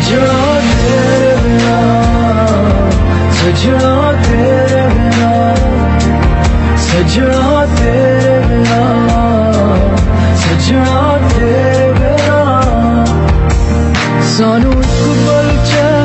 सजनो तेरे बिना सजनो तेरे बिना सजनो तेरे बिना सजनो तेरे बिना सानू एक पल चैन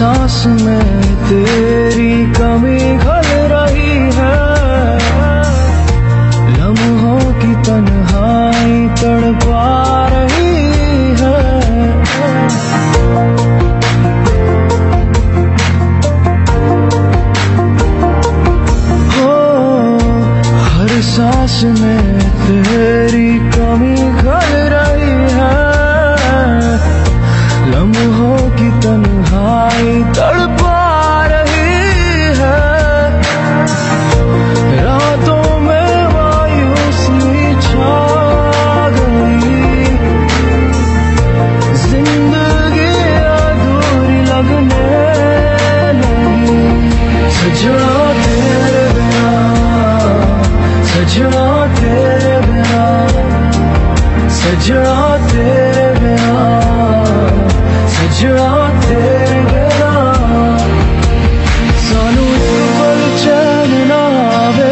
सांस में तेरी कमी खल रही है। लम्हों की तन्हाई तड़पा रही है। हो, हर सांस में तेरी सजना तेरे बिना सजना तेरे बिना सजना तेरे बिना। सानू कुबल पल चैन ना आवे,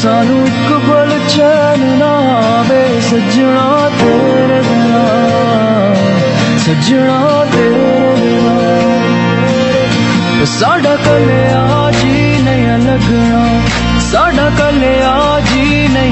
सानू एक चैन ना आवे सजना तेरे बिना सजना तेरे बिना। साडा कल्याण जी नहीं लगना, साढ़ा कल्याण